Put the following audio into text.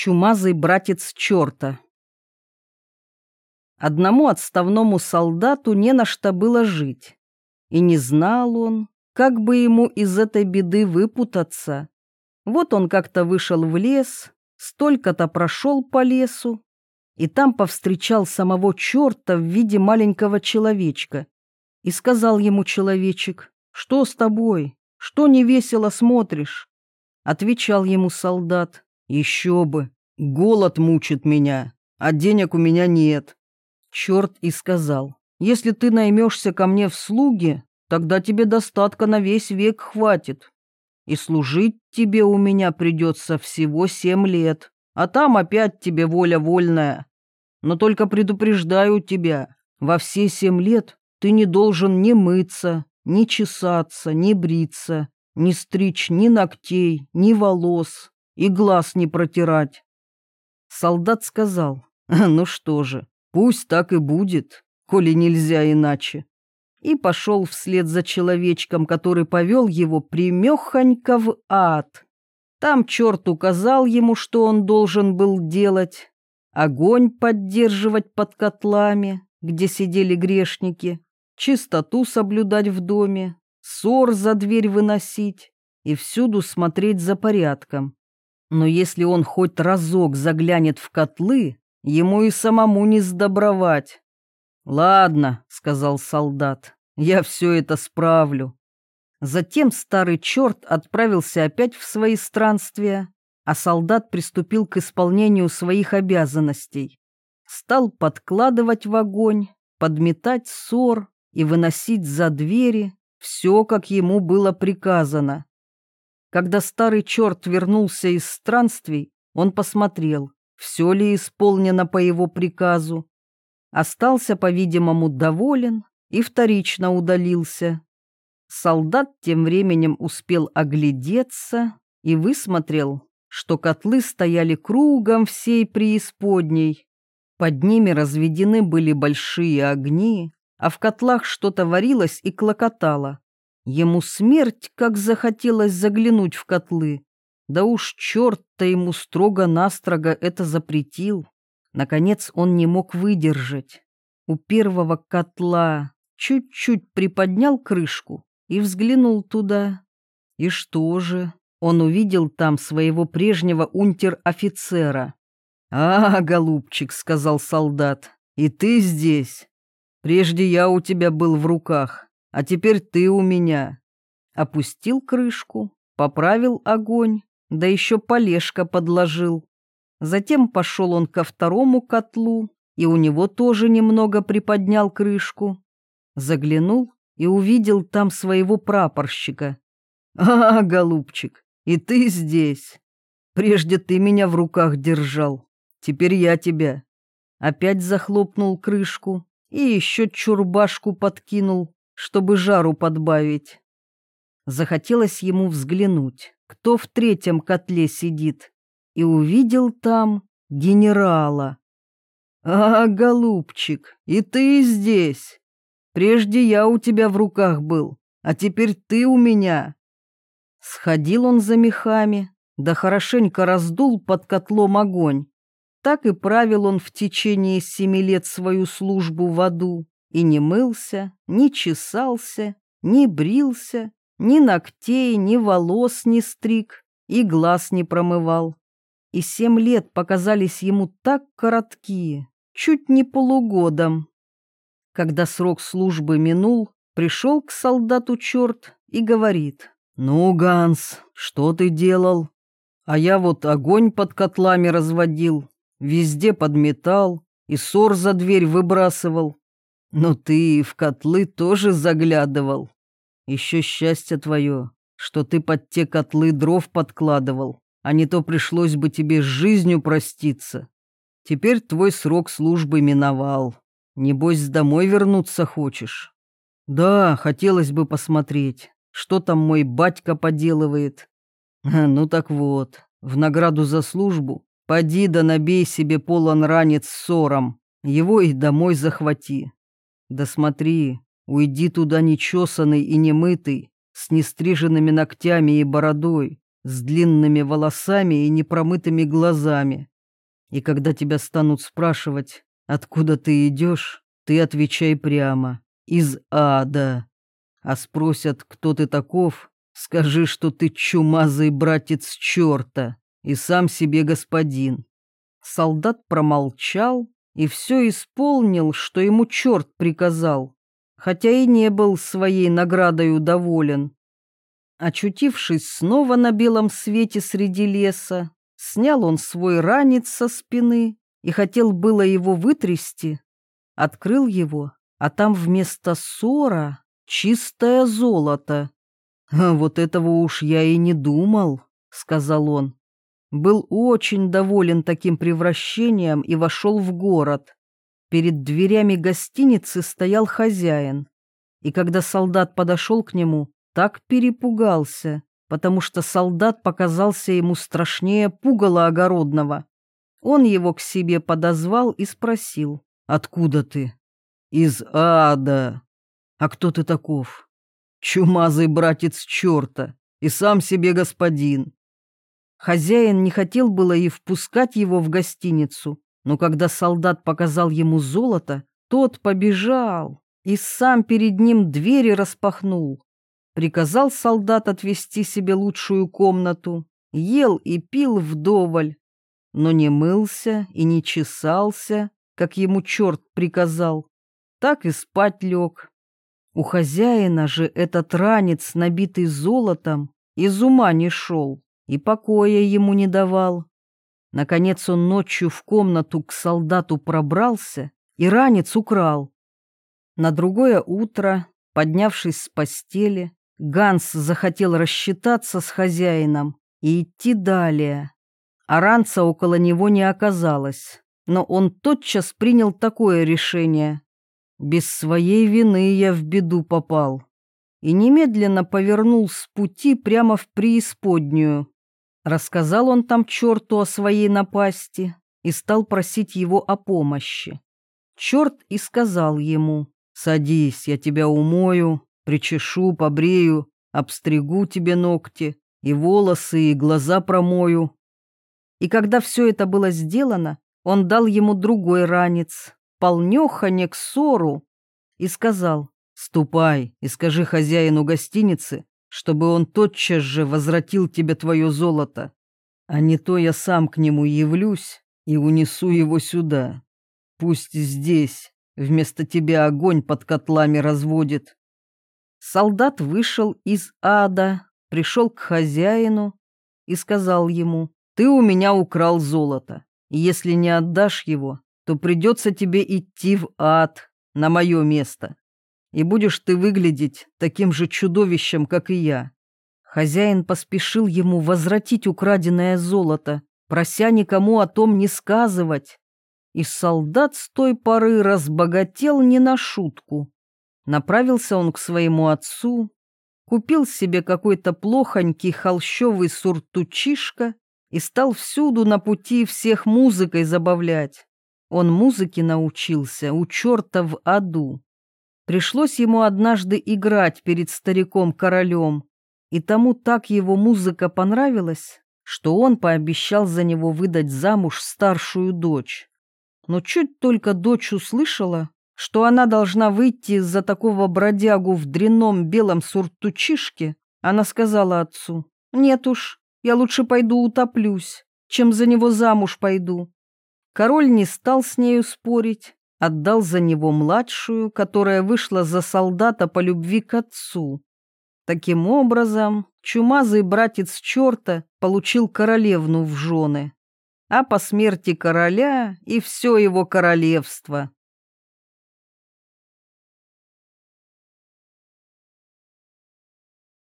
Чумазый братец черта. Одному отставному солдату не на что было жить. И не знал он, как бы ему из этой беды выпутаться. Вот он как-то вышел в лес, столько-то прошел по лесу, и там повстречал самого черта в виде маленького человечка. И сказал ему человечек, «Что с тобой? Что невесело смотришь?» Отвечал ему солдат, еще бы, голод мучит меня, а денег у меня нет. Черт и сказал, если ты наймешься ко мне в слуги, тогда тебе достатка на весь век хватит. И служить тебе у меня придется всего семь лет, а там опять тебе воля вольная. Но только предупреждаю тебя, во все семь лет ты не должен ни мыться, ни чесаться, ни бриться, ни стричь ни ногтей, ни волос, и глаз не протирать. Солдат сказал, ну что же, пусть так и будет, коли нельзя иначе. И пошел вслед за человечком, который повел его примехонько в ад. Там черт указал ему, что он должен был делать. Огонь поддерживать под котлами, где сидели грешники, чистоту соблюдать в доме, ссор за дверь выносить и всюду смотреть за порядком. Но если он хоть разок заглянет в котлы, ему и самому не сдобровать. «Ладно», — сказал солдат, — «я все это справлю». Затем старый черт отправился опять в свои странствия, а солдат приступил к исполнению своих обязанностей. Стал подкладывать в огонь, подметать ссор и выносить за двери все, как ему было приказано. Когда старый черт вернулся из странствий, он посмотрел, все ли исполнено по его приказу. Остался, по-видимому, доволен и вторично удалился. Солдат тем временем успел оглядеться и высмотрел, что котлы стояли кругом всей преисподней. Под ними разведены были большие огни, а в котлах что-то варилось и клокотало. Ему смерть, как захотелось заглянуть в котлы. Да уж черт-то ему строго-настрого это запретил. Наконец он не мог выдержать. У первого котла чуть-чуть приподнял крышку и взглянул туда. И что же? Он увидел там своего прежнего унтер-офицера. «А, голубчик», — сказал солдат, — «и ты здесь? Прежде я у тебя был в руках, а теперь ты у меня. Опустил крышку, поправил огонь, да еще полежка подложил. Затем пошел он ко второму котлу, и у него тоже немного приподнял крышку. Заглянул и увидел там своего прапорщика. «А, голубчик, и ты здесь. Прежде ты меня в руках держал, теперь я тебя». Опять захлопнул крышку и еще чурбашку подкинул чтобы жару подбавить. Захотелось ему взглянуть, кто в третьем котле сидит, и увидел там генерала. «А, голубчик, и ты здесь. Прежде я у тебя в руках был, а теперь ты у меня». Сходил он за мехами, да хорошенько раздул под котлом огонь. Так и правил он в течение семи лет свою службу в аду и не мылся, не чесался, не брился, ни ногтей, ни волос не стриг и глаз не промывал. И семь лет показались ему так короткие, чуть не полугодом. Когда срок службы минул, пришел к солдату черт и говорит, «Ну, Ганс, что ты делал? А я вот огонь под котлами разводил, везде подметал и ссор за дверь выбрасывал. Но ты в котлы тоже заглядывал. Еще счастье твое, что ты под те котлы дров подкладывал, а не то пришлось бы тебе с жизнью проститься. Теперь твой срок службы миновал. Небось, домой вернуться хочешь? Да, хотелось бы посмотреть, что там мой батька поделывает. Ну так вот, в награду за службу поди да набей себе полон ранец ссором, его и домой захвати. Да смотри, уйди туда нечесанный и немытый, с нестриженными ногтями и бородой, с длинными волосами и непромытыми глазами. И когда тебя станут спрашивать, откуда ты идешь, ты отвечай прямо, из ада. А спросят, кто ты таков, скажи, что ты чумазый братец черта и сам себе господин. Солдат промолчал и все исполнил, что ему черт приказал, хотя и не был своей наградой доволен. Очутившись снова на белом свете среди леса, снял он свой ранец со спины и хотел было его вытрясти. Открыл его, а там вместо ссора чистое золото. «А вот этого уж я и не думал», — сказал он. Был очень доволен таким превращением и вошел в город. Перед дверями гостиницы стоял хозяин. И когда солдат подошел к нему, так перепугался, потому что солдат показался ему страшнее пугала огородного. Он его к себе подозвал и спросил, «Откуда ты?» «Из ада». «А кто ты таков?» «Чумазый братец черта и сам себе господин». Хозяин не хотел было и впускать его в гостиницу, но когда солдат показал ему золото, тот побежал и сам перед ним двери распахнул. Приказал солдат отвести себе лучшую комнату, ел и пил вдоволь, но не мылся и не чесался, как ему черт приказал, так и спать лег. У хозяина же этот ранец, набитый золотом, из ума не шел и покоя ему не давал. Наконец он ночью в комнату к солдату пробрался и ранец украл. На другое утро, поднявшись с постели, Ганс захотел рассчитаться с хозяином и идти далее. А ранца около него не оказалось, но он тотчас принял такое решение. Без своей вины я в беду попал. И немедленно повернул с пути прямо в преисподнюю. Рассказал он там черту о своей напасти и стал просить его о помощи. Черт и сказал ему, «Садись, я тебя умою, причешу, побрею, обстригу тебе ногти, и волосы, и глаза промою». И когда все это было сделано, он дал ему другой ранец, полнехане к ссору, и сказал, «Ступай и скажи хозяину гостиницы, чтобы он тотчас же возвратил тебе твое золото, а не то я сам к нему явлюсь и унесу его сюда. Пусть здесь вместо тебя огонь под котлами разводит». Солдат вышел из ада, пришел к хозяину и сказал ему, «Ты у меня украл золото, и если не отдашь его, то придется тебе идти в ад, на мое место и будешь ты выглядеть таким же чудовищем, как и я». Хозяин поспешил ему возвратить украденное золото, прося никому о том не сказывать. И солдат с той поры разбогател не на шутку. Направился он к своему отцу, купил себе какой-то плохонький холщовый суртучишка и стал всюду на пути всех музыкой забавлять. Он музыке научился у черта в аду. Пришлось ему однажды играть перед стариком-королем, и тому так его музыка понравилась, что он пообещал за него выдать замуж старшую дочь. Но чуть только дочь услышала, что она должна выйти за такого бродягу в дрянном белом суртучишке, она сказала отцу, «Нет уж, я лучше пойду утоплюсь, чем за него замуж пойду». Король не стал с нею спорить, отдал за него младшую, которая вышла за солдата по любви к отцу. Таким образом, чумазый братец черта получил королевну в жены, а по смерти короля и все его королевство.